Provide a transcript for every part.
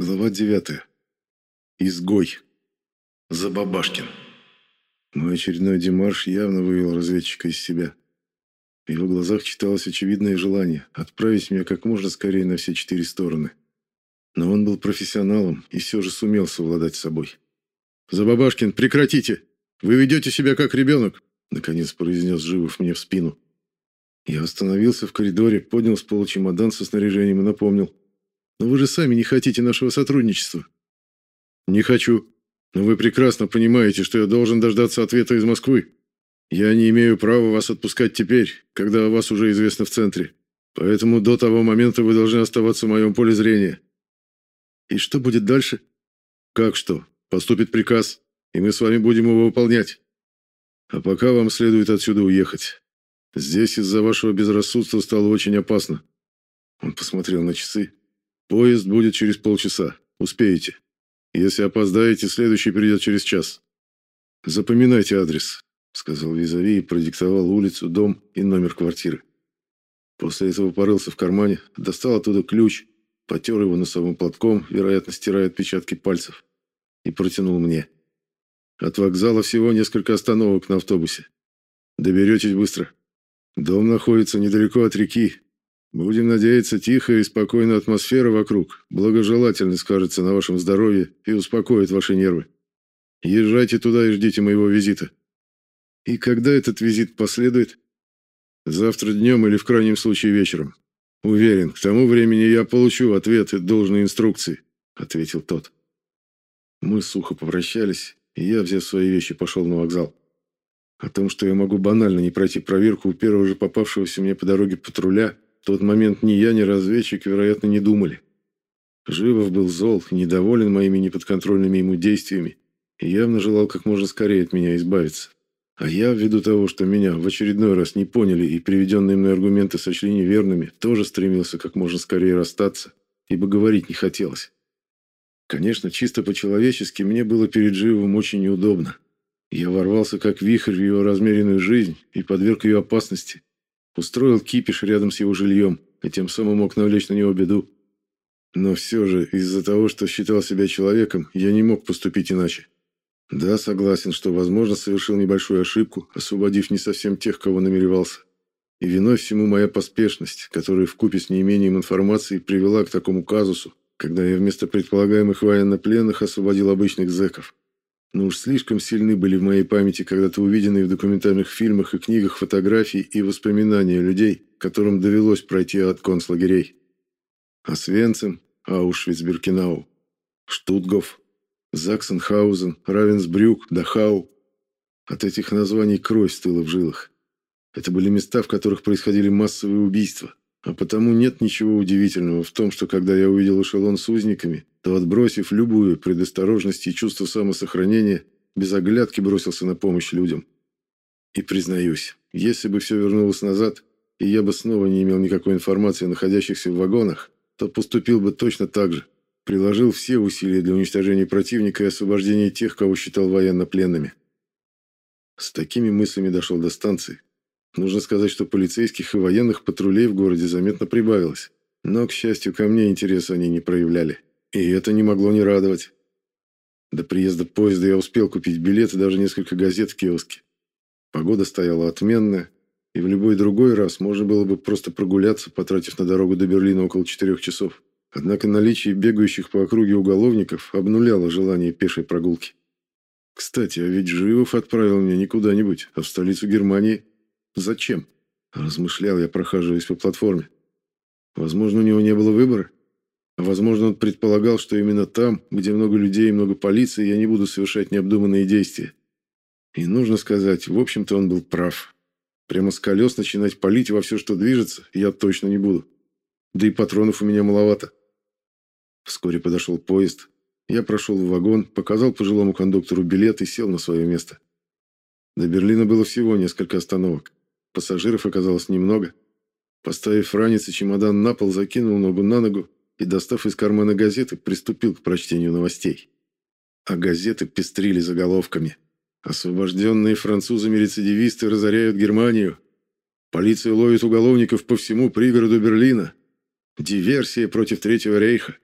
Глава 9. Изгой. Забабашкин. Мой очередной демарш явно вывел разведчика из себя. В его глазах читалось очевидное желание отправить меня как можно скорее на все четыре стороны. Но он был профессионалом и все же сумел совладать с собой. «Забабашкин, прекратите! Вы ведете себя как ребенок!» Наконец произнес Живов мне в спину. Я остановился в коридоре, поднял с пола чемодан со снаряжением и напомнил. Но вы же сами не хотите нашего сотрудничества. Не хочу. Но вы прекрасно понимаете, что я должен дождаться ответа из Москвы. Я не имею права вас отпускать теперь, когда о вас уже известно в центре. Поэтому до того момента вы должны оставаться в моем поле зрения. И что будет дальше? Как что? Поступит приказ, и мы с вами будем его выполнять. А пока вам следует отсюда уехать. Здесь из-за вашего безрассудства стало очень опасно. Он посмотрел на часы. Поезд будет через полчаса. Успеете. Если опоздаете, следующий придет через час. Запоминайте адрес, сказал Визави и продиктовал улицу, дом и номер квартиры. После этого порылся в кармане, достал оттуда ключ, потер его носовым платком, вероятно, стирая отпечатки пальцев, и протянул мне. От вокзала всего несколько остановок на автобусе. Доберетесь быстро. Дом находится недалеко от реки, Будем надеяться, тихая и спокойная атмосфера вокруг благожелательно скажется на вашем здоровье и успокоит ваши нервы. Езжайте туда и ждите моего визита. И когда этот визит последует? Завтра днем или в крайнем случае вечером. Уверен, к тому времени я получу ответы и должные инструкции, ответил тот. Мы сухо попрощались, и я, взяв свои вещи, пошел на вокзал. О том, что я могу банально не пройти проверку у первого же попавшегося мне по дороге патруля, в тот момент ни я, ни разведчик, вероятно, не думали. Живов был зол и недоволен моими неподконтрольными ему действиями и явно желал как можно скорее от меня избавиться. А я, ввиду того, что меня в очередной раз не поняли и приведенные мной аргументы сочли неверными, тоже стремился как можно скорее расстаться, ибо говорить не хотелось. Конечно, чисто по-человечески мне было перед Живовым очень неудобно. Я ворвался как вихрь в его размеренную жизнь и подверг ее опасности. Устроил кипиш рядом с его жильем, и тем самым мог навлечь на него беду. Но все же, из-за того, что считал себя человеком, я не мог поступить иначе. Да, согласен, что, возможно, совершил небольшую ошибку, освободив не совсем тех, кого намеревался. И виной всему моя поспешность, которая вкупе с неимением информации привела к такому казусу, когда я вместо предполагаемых военнопленных освободил обычных зэков. Но уж слишком сильны были в моей памяти когда-то увиденные в документальных фильмах и книгах фотографии и воспоминания людей, которым довелось пройти от концлагерей. Освенцим, Аушвиц-Биркенау, Штутгоф, Заксенхаузен, Равенсбрюк, Дахау. От этих названий кровь стыла в жилах. Это были места, в которых происходили массовые убийства. А потому нет ничего удивительного в том, что когда я увидел эшелон с узниками, то, отбросив любую предосторожность и чувство самосохранения, без оглядки бросился на помощь людям. И признаюсь, если бы все вернулось назад, и я бы снова не имел никакой информации о находящихся в вагонах, то поступил бы точно так же. Приложил все усилия для уничтожения противника и освобождения тех, кого считал военнопленными. С такими мыслями дошел до станции. Нужно сказать, что полицейских и военных патрулей в городе заметно прибавилось. Но, к счастью, ко мне интереса они не проявляли. И это не могло не радовать. До приезда поезда я успел купить билет и даже несколько газет в киоске. Погода стояла отменная, и в любой другой раз можно было бы просто прогуляться, потратив на дорогу до Берлина около четырех часов. Однако наличие бегающих по округе уголовников обнуляло желание пешей прогулки. Кстати, а ведь Живов отправил меня не куда-нибудь, а в столицу Германии. Зачем? Размышлял я, прохаживаясь по платформе. Возможно, у него не было выбора. Возможно, он предполагал, что именно там, где много людей и много полиции, я не буду совершать необдуманные действия. И нужно сказать, в общем-то он был прав. Прямо с колес начинать палить во все, что движется, я точно не буду. Да и патронов у меня маловато. Вскоре подошел поезд. Я прошел в вагон, показал пожилому кондуктору билет и сел на свое место. До Берлина было всего несколько остановок. Пассажиров оказалось немного. Поставив ранец и чемодан на пол, закинул ногу на ногу и, достав из кармана газеты, приступил к прочтению новостей. А газеты пестрили заголовками. Освобожденные французами рецидивисты разоряют Германию. Полиция ловит уголовников по всему пригороду Берлина. Диверсия против Третьего рейха.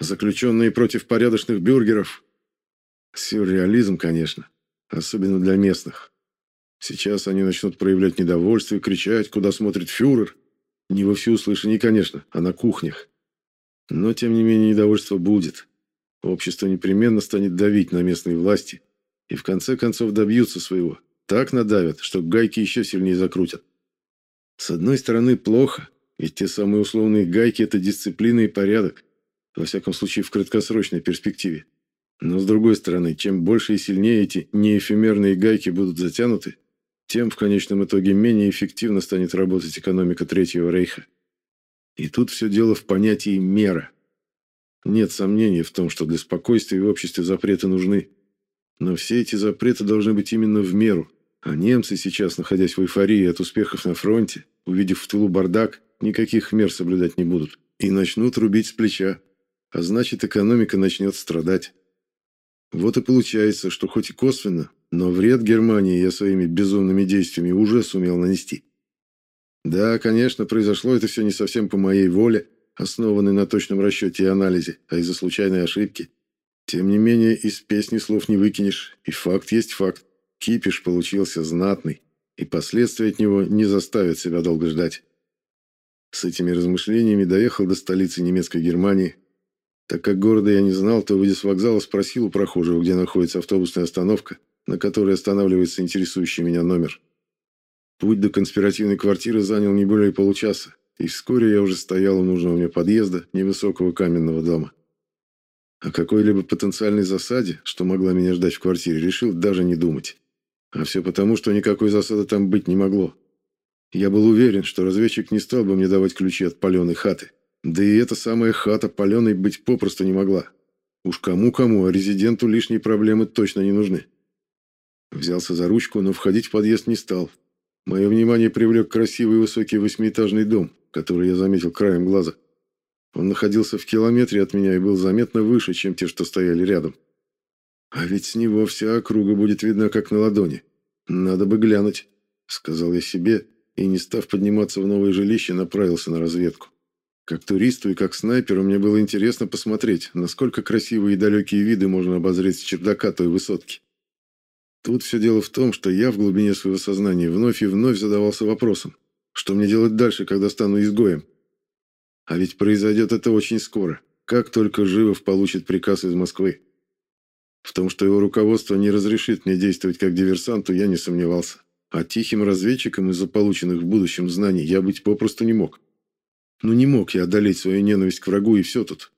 Заключенные против порядочных бюргеров. Сюрреализм, конечно, особенно для местных. Сейчас они начнут проявлять недовольство и кричать, куда смотрит фюрер. Не во всеуслышании, конечно, а на кухнях. Но, тем не менее, недовольство будет. Общество непременно станет давить на местные власти и в конце концов добьются своего. Так надавят, что гайки еще сильнее закрутят. С одной стороны, плохо, ведь те самые условные гайки – это дисциплина и порядок, во всяком случае в краткосрочной перспективе. Но с другой стороны, чем больше и сильнее эти неэфемерные гайки будут затянуты, тем в конечном итоге менее эффективно станет работать экономика Третьего Рейха. И тут все дело в понятии «мера». Нет сомнений в том, что для спокойствия в обществе запреты нужны. Но все эти запреты должны быть именно в меру. А немцы сейчас, находясь в эйфории от успехов на фронте, увидев в тылу бардак, никаких мер соблюдать не будут. И начнут рубить с плеча. А значит, экономика начнет страдать. Вот и получается, что хоть и косвенно, но вред Германии я своими безумными действиями уже сумел нанести. Да, конечно, произошло это все не совсем по моей воле, основанной на точном расчете и анализе, а из-за случайной ошибки. Тем не менее, из песни слов не выкинешь, и факт есть факт. Кипиш получился знатный, и последствия от него не заставят себя долго ждать. С этими размышлениями доехал до столицы немецкой Германии. Так как города я не знал, то, выйдя с вокзала, спросил у прохожего, где находится автобусная остановка, на которой останавливается интересующий меня номер. Путь до конспиративной квартиры занял не более получаса, и вскоре я уже стоял у нужного мне подъезда невысокого каменного дома. О какой-либо потенциальной засаде, что могла меня ждать в квартире, решил даже не думать. А все потому, что никакой засады там быть не могло. Я был уверен, что разведчик не стал бы мне давать ключи от паленой хаты. Да и эта самая хата паленой быть попросту не могла. Уж кому-кому, а резиденту лишние проблемы точно не нужны. Взялся за ручку, но входить в подъезд не стал. Мое внимание привлек красивый высокий восьмиэтажный дом, который я заметил краем глаза. Он находился в километре от меня и был заметно выше, чем те, что стояли рядом. А ведь с него вся округа будет видна, как на ладони. Надо бы глянуть, сказал я себе, и, не став подниматься в новое жилище, направился на разведку. Как туристу и как снайперу мне было интересно посмотреть, насколько красивые и далекие виды можно обозреть с чердака той высотки. Тут все дело в том, что я в глубине своего сознания вновь и вновь задавался вопросом, что мне делать дальше, когда стану изгоем? А ведь произойдет это очень скоро, как только Живов получит приказ из Москвы. В том, что его руководство не разрешит мне действовать как диверсанту, я не сомневался. А тихим разведчиком из-за полученных в будущем знаний я быть попросту не мог. Ну не мог я одолеть свою ненависть к врагу и все тут.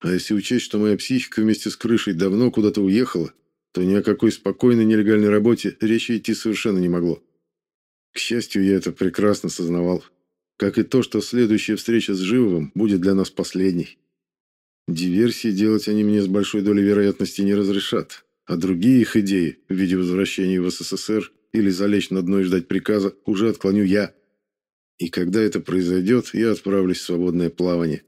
А если учесть, что моя психика вместе с крышей давно куда-то уехала, то ни о какой спокойной нелегальной работе речи идти совершенно не могло. К счастью, я это прекрасно сознавал. Как и то, что следующая встреча с Живовым будет для нас последней. Диверсии делать они мне с большой долей вероятности не разрешат, а другие их идеи в виде возвращения в СССР или залечь на дно и ждать приказа уже отклоню я. И когда это произойдет, я отправлюсь в свободное плавание.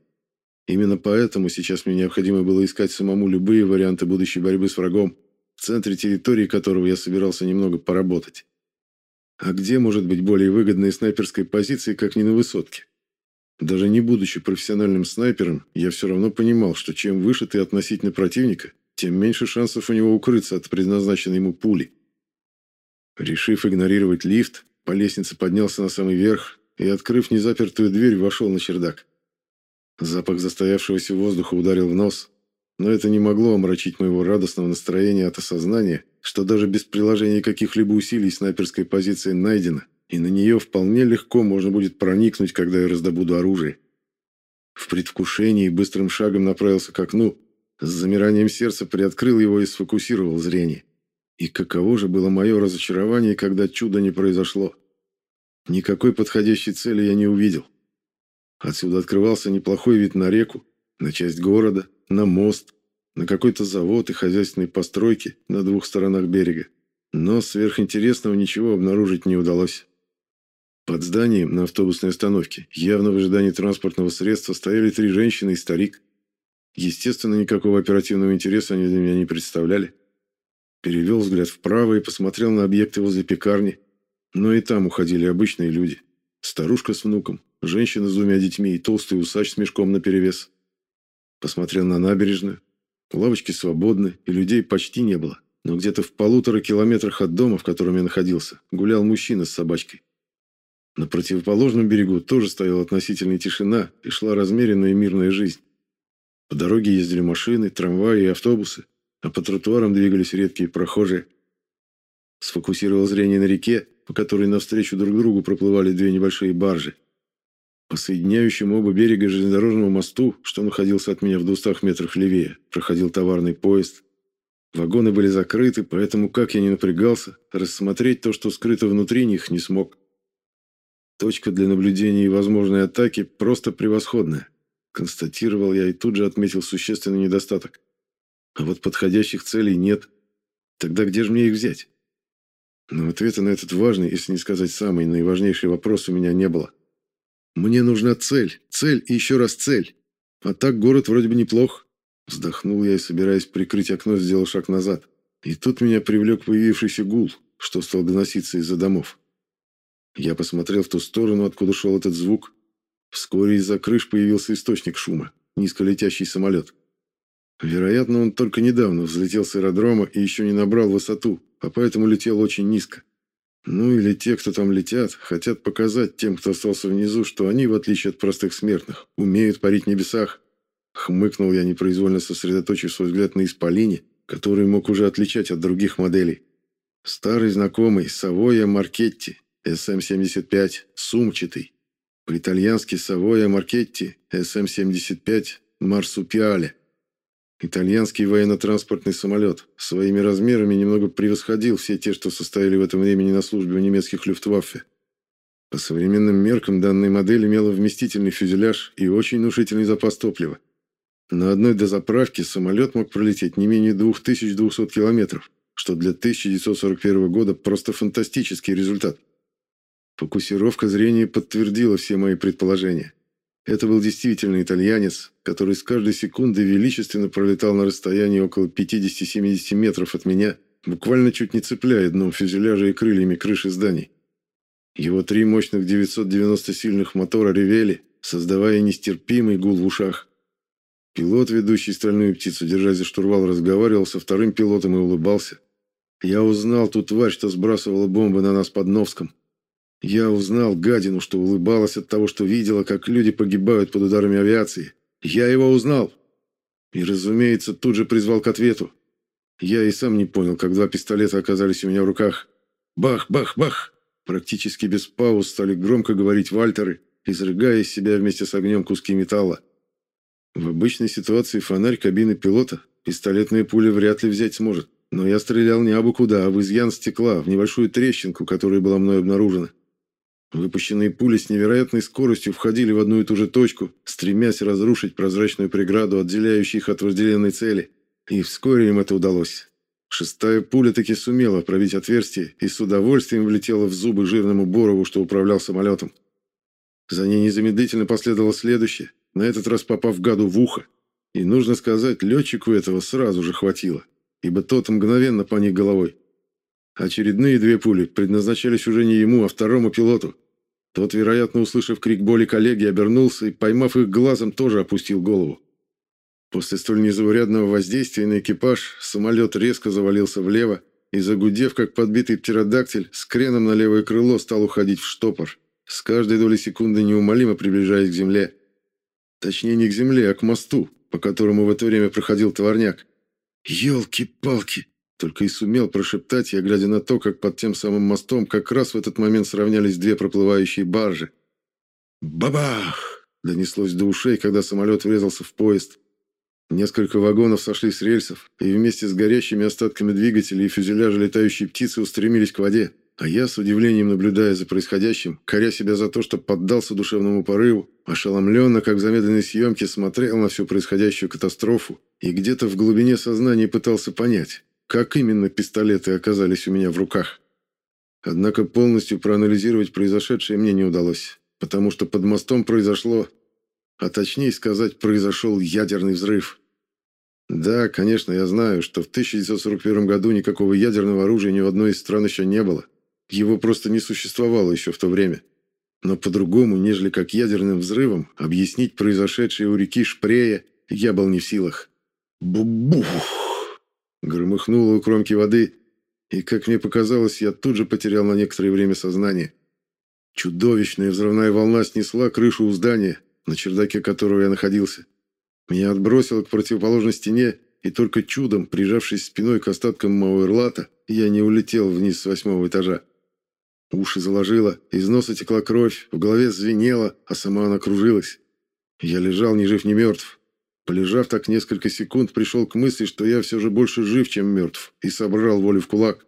Именно поэтому сейчас мне необходимо было искать самому любые варианты будущей борьбы с врагом, в центре территории которого я собирался немного поработать. А где может быть более выгодной снайперской позиции, как не на высотке? Даже не будучи профессиональным снайпером, я все равно понимал, что чем выше ты относительно противника, тем меньше шансов у него укрыться от предназначенной ему пули. Решив игнорировать лифт, по лестнице поднялся на самый верх и, открыв незапертую дверь, вошел на чердак. Запах застоявшегося воздуха ударил в нос, но это не могло омрачить моего радостного настроения от осознания, что даже без приложения каких-либо усилий снайперская позиция найдена, и на нее вполне легко можно будет проникнуть, когда я раздобуду оружие. В предвкушении быстрым шагом направился к окну, с замиранием сердца приоткрыл его и сфокусировал зрение. И каково же было мое разочарование, когда чудо не произошло. Никакой подходящей цели я не увидел. Отсюда открывался неплохой вид на реку, на часть города, на мост, на какой-то завод и хозяйственные постройки на двух сторонах берега. Но сверхинтересного ничего обнаружить не удалось. Под зданием на автобусной остановке, явно в ожидании транспортного средства, стояли три женщины и старик. Естественно, никакого оперативного интереса они для меня не представляли. Перевел взгляд вправо и посмотрел на объекты возле пекарни. Но и там уходили обычные люди. Старушка с внуком, женщина с двумя детьми и толстый усач с мешком наперевес. Посмотрел на набережную. Лавочки свободны, и людей почти не было. Но где-то в полутора километрах от дома, в котором я находился, гулял мужчина с собачкой. На противоположном берегу тоже стояла относительная тишина и шла размеренная мирная жизнь. По дороге ездили машины, трамваи и автобусы, а по тротуарам двигались редкие прохожие. Сфокусировал зрение на реке, по которой навстречу друг другу проплывали две небольшие баржи. По соединяющему оба берега железнодорожному мосту, что находился от меня в двухстах метрах левее, проходил товарный поезд. Вагоны были закрыты, поэтому, как я ни напрягался, рассмотреть то, что скрыто внутри них, не смог. Точка для наблюдения и возможной атаки просто превосходная. Констатировал я и тут же отметил существенный недостаток. А вот подходящих целей нет. Тогда где же мне их взять? Но ответа на этот важный, если не сказать самый наиважнейший вопрос у меня не было. Мне нужна цель, цель и еще раз цель. А так город вроде бы неплох. Вздохнул я и, собираясь прикрыть окно, сделал шаг назад. И тут меня привлек появившийся гул, что стал доноситься из-за домов. Я посмотрел в ту сторону, откуда шел этот звук. Вскоре из-за крыш появился источник шума – низколетящий самолет. Вероятно, он только недавно взлетел с аэродрома и еще не набрал высоту, а поэтому летел очень низко. Ну или те, кто там летят, хотят показать тем, кто остался внизу, что они, в отличие от простых смертных, умеют парить в небесах. Хмыкнул я, непроизвольно сосредоточив свой взгляд на исполине, который мог уже отличать от других моделей. Старый знакомый Савоя Маркетти, СМ-75, сумчатый. По-итальянски Савоя Маркетти, СМ-75, Марсупиале. Итальянский военно-транспортный самолет своими размерами немного превосходил все те, что состояли в этом времени на службе у немецких люфтваффе. По современным меркам данная модель имела вместительный фюзеляж и очень внушительный запас топлива. На одной дозаправке самолет мог пролететь не менее 2200 километров, что для 1941 года просто фантастический результат. Фокусировка зрения подтвердила все мои предположения. Это был действительно итальянец, который с каждой секунды величественно пролетал на расстоянии около 50-70 метров от меня, буквально чуть не цепляя дном фюзеляжа и крыльями крыши зданий. Его три мощных 990 сильных мотора ревели, создавая нестерпимый гул в ушах. Пилот, ведущий стальную птицу, держась за штурвал, разговаривал со вторым пилотом и улыбался. Я узнал ту тварь, что сбрасывала бомбы на нас под Новском. Я узнал гадину, что улыбалась от того, что видела, как люди погибают под ударами авиации. Я его узнал. И, разумеется, тут же призвал к ответу. Я и сам не понял, как два пистолета оказались у меня в руках. Бах, бах, бах! Практически без пауз стали громко говорить вальтеры, изрыгая из себя вместе с огнем куски металла. В обычной ситуации фонарь кабины пилота пистолетная пуля вряд ли взять сможет. Но я стрелял не абы куда, а в изъян стекла, в небольшую трещинку, которая была мной обнаружена. Выпущенные пули с невероятной скоростью входили в одну и ту же точку, стремясь разрушить прозрачную преграду, отделяющую их от вожделенной цели. И вскоре им это удалось. Шестая пуля таки сумела пробить отверстие и с удовольствием влетела в зубы жирному Борову, что управлял самолетом. За ней незамедлительно последовало следующее, на этот раз попав гаду в ухо. И нужно сказать, летчику этого сразу же хватило, ибо тот мгновенно поник головой. Очередные две пули предназначались уже не ему, а второму пилоту. Тот, вероятно, услышав крик боли коллеги, обернулся и, поймав их глазом, тоже опустил голову. После столь незаурядного воздействия на экипаж самолет резко завалился влево и, загудев, как подбитый птеродактиль, с креном на левое крыло стал уходить в штопор, с каждой долей секунды неумолимо приближаясь к земле. Точнее, не к земле, а к мосту, по которому в это время проходил товарняк. «Елки-палки!» Только и сумел прошептать я, глядя на то, как под тем самым мостом как раз в этот момент сравнялись две проплывающие баржи. «Бабах!» — донеслось до ушей, когда самолет врезался в поезд. Несколько вагонов сошли с рельсов, и вместе с горящими остатками двигателей и фюзеляжа летающей птицы устремились к воде. А я, с удивлением наблюдая за происходящим, коря себя за то, что поддался душевному порыву, ошеломленно, как в замедленной съемке, смотрел на всю происходящую катастрофу и где-то в глубине сознания пытался понять, как именно пистолеты оказались у меня в руках. Однако полностью проанализировать произошедшее мне не удалось, потому что под мостом произошло, а точнее сказать, произошел ядерный взрыв. Да, конечно, я знаю, что в 1941 году никакого ядерного оружия ни в одной из стран еще не было. Его просто не существовало еще в то время. Но по-другому, нежели как ядерным взрывом, объяснить произошедшее у реки Шпрея я был не в силах. Бу-бух! Громыхнуло у кромки воды, и, как мне показалось, я тут же потерял на некоторое время сознание. Чудовищная взрывная волна снесла крышу у здания, на чердаке которого я находился. Меня отбросило к противоположной стене, и только чудом, прижавшись спиной к остаткам моего я не улетел вниз с восьмого этажа. Уши заложило, из носа текла кровь, в голове звенело, а сама она кружилась. Я лежал ни жив, ни мертв. Полежав так несколько секунд, пришел к мысли, что я все же больше жив, чем мертв, и собрал волю в кулак.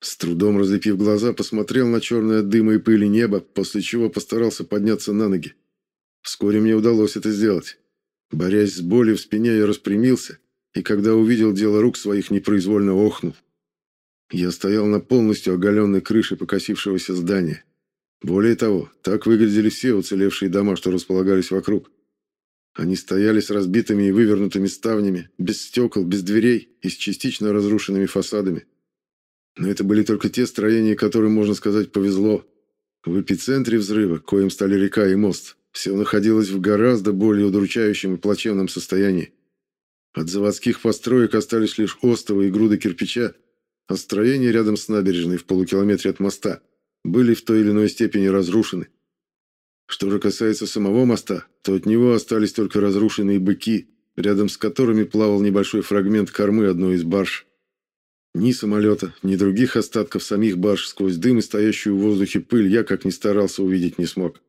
С трудом разлепив глаза, посмотрел на черное дыма и пыли небо, после чего постарался подняться на ноги. Вскоре мне удалось это сделать. Борясь с болью в спине, я распрямился, и когда увидел дело рук своих, непроизвольно охнул. Я стоял на полностью оголенной крыше покосившегося здания. Более того, так выглядели все уцелевшие дома, что располагались вокруг. Они стояли с разбитыми и вывернутыми ставнями, без стекол, без дверей и с частично разрушенными фасадами. Но это были только те строения, которым, можно сказать, повезло. В эпицентре взрыва, коим стали река и мост, все находилось в гораздо более удручающем и плачевном состоянии. От заводских построек остались лишь остовы и груды кирпича, а строения рядом с набережной в полукилометре от моста были в той или иной степени разрушены. Что же касается самого моста, то от него остались только разрушенные быки, рядом с которыми плавал небольшой фрагмент кормы одной из барж. Ни самолета, ни других остатков самих барж сквозь дым и стоящую в воздухе пыль я, как ни старался, увидеть не смог.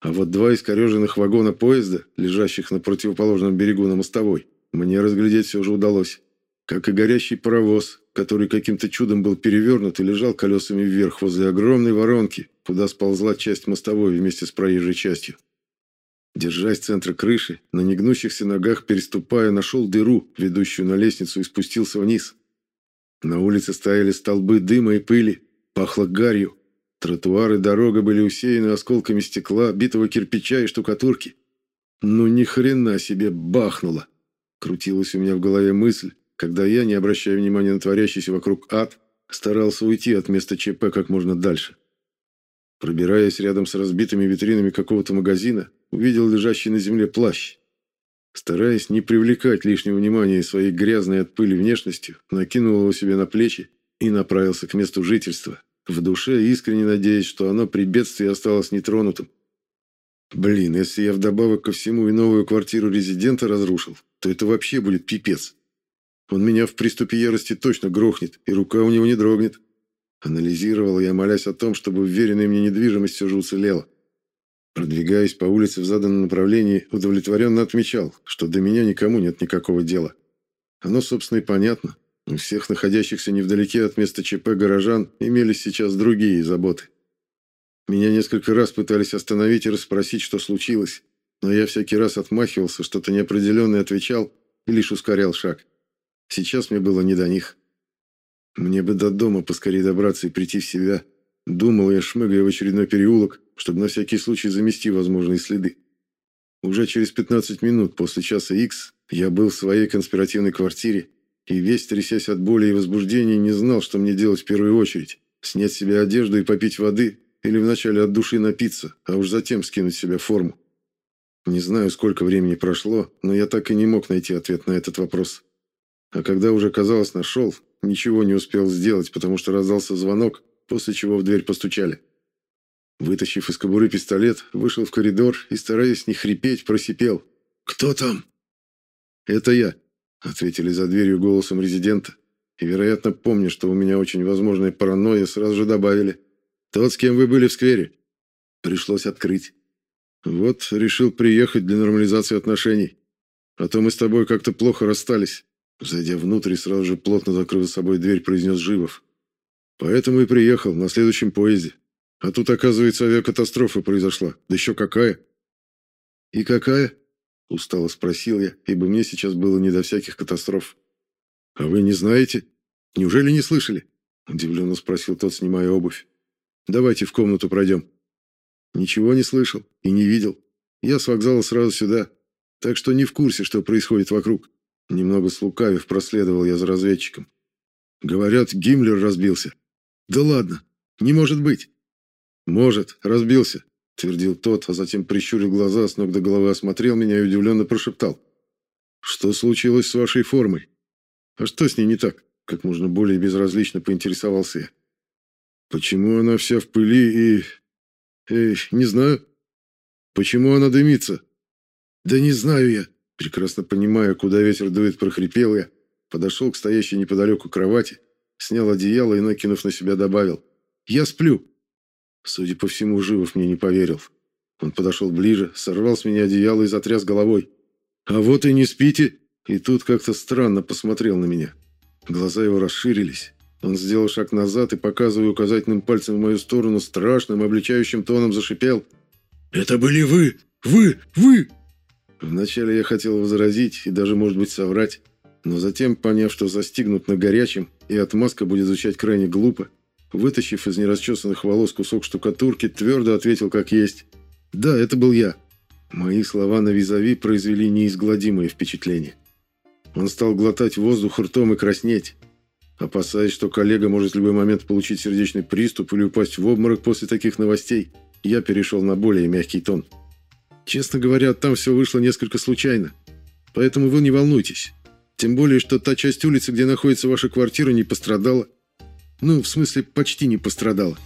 А вот два искореженных вагона поезда, лежащих на противоположном берегу на мостовой, мне разглядеть все же удалось. Как и горящий паровоз, который каким-то чудом был перевернут и лежал колесами вверх возле огромной воронки, куда сползла часть мостовой вместе с проезжей частью. Держась центра крыши, на негнущихся ногах переступая, нашел дыру, ведущую на лестницу, и спустился вниз. На улице стояли столбы дыма и пыли, пахло гарью. Тротуары дорога были усеяны осколками стекла, битого кирпича и штукатурки. Ну ни хрена себе бахнуло. Крутилась у меня в голове мысль, когда я, не обращая внимания на творящийся вокруг ад, старался уйти от места ЧП как можно дальше. Пробираясь рядом с разбитыми витринами какого-то магазина, увидел лежащий на земле плащ. Стараясь не привлекать лишнего внимания своей грязной от пыли внешностью, накинул его себе на плечи и направился к месту жительства, в душе искренне надеясь, что оно при бедствии осталось нетронутым. Блин, если я вдобавок ко всему и новую квартиру резидента разрушил, то это вообще будет пипец. Он меня в приступе ярости точно грохнет, и рука у него не дрогнет. Анализировал я, молясь о том, чтобы вверенная мне недвижимость все же уцелела. Продвигаясь по улице в заданном направлении, удовлетворенно отмечал, что до меня никому нет никакого дела. Оно, собственно, и понятно. У всех находящихся невдалеке от места ЧП горожан имелись сейчас другие заботы. Меня несколько раз пытались остановить и расспросить, что случилось, но я всякий раз отмахивался, что-то неопределенное отвечал и лишь ускорял шаг. Сейчас мне было не до них. Мне бы до дома поскорее добраться и прийти в себя. Думал я, шмыгая в очередной переулок, чтобы на всякий случай замести возможные следы. Уже через 15 минут после часа X я был в своей конспиративной квартире и весь трясясь от боли и возбуждения не знал, что мне делать в первую очередь. Снять с себя одежду и попить воды или вначале от души напиться, а уж затем скинуть с себя форму. Не знаю, сколько времени прошло, но я так и не мог найти ответ на этот вопрос. А когда уже, казалось, нашел, ничего не успел сделать, потому что раздался звонок, после чего в дверь постучали. Вытащив из кобуры пистолет, вышел в коридор и, стараясь не хрипеть, просипел. «Кто там?» «Это я», — ответили за дверью голосом резидента. И, вероятно, помня, что у меня очень возможная паранойя, сразу же добавили. «Тот, с кем вы были в сквере». Пришлось открыть. Вот, решил приехать для нормализации отношений. А то мы с тобой как-то плохо расстались. Зайдя внутрь сразу же плотно закрыв за собой дверь, произнес Живов. Поэтому и приехал на следующем поезде. А тут, оказывается, авиакатастрофа произошла. Да еще какая. И какая? Устало спросил я, ибо мне сейчас было не до всяких катастроф. А вы не знаете? Неужели не слышали? Удивленно спросил тот, снимая обувь. Давайте в комнату пройдем. Ничего не слышал и не видел. Я с вокзала сразу сюда, так что не в курсе, что происходит вокруг. Немного слукавив, проследовал я за разведчиком. Говорят, Гиммлер разбился. Да ладно, не может быть. Может, разбился, твердил тот, а затем прищурил глаза, с ног до головы осмотрел меня и удивленно прошептал. Что случилось с вашей формой? А что с ней не так? Как можно более безразлично поинтересовался я. Почему она вся в пыли и... Эй, не знаю. Почему она дымится? Да не знаю я. Прекрасно понимая, куда ветер дует, прохрипел я. Подошел к стоящей неподалеку кровати, снял одеяло и, накинув на себя, добавил. Я сплю. Судя по всему, Живов мне не поверил. Он подошел ближе, сорвал с меня одеяло и затряс головой. «А вот и не спите!» И тут как-то странно посмотрел на меня. Глаза его расширились. Он сделал шаг назад и, показывая указательным пальцем в мою сторону, страшным, обличающим тоном зашипел. «Это были вы! Вы! Вы!» Вначале я хотел возразить и даже, может быть, соврать, но затем, поняв, что застигнут на горячем и отмазка будет звучать крайне глупо, вытащив из нерасчесанных волос кусок штукатурки, твердо ответил как есть. «Да, это был я». Мои слова на визави произвели неизгладимое впечатление. Он стал глотать воздух ртом и краснеть. Опасаясь, что коллега может в любой момент получить сердечный приступ или упасть в обморок после таких новостей, я перешел на более мягкий тон. Честно говоря, там все вышло несколько случайно. Поэтому вы не волнуйтесь. Тем более, что та часть улицы, где находится ваша квартира, не пострадала. Ну, в смысле, почти не пострадала.